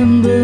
திரும்ப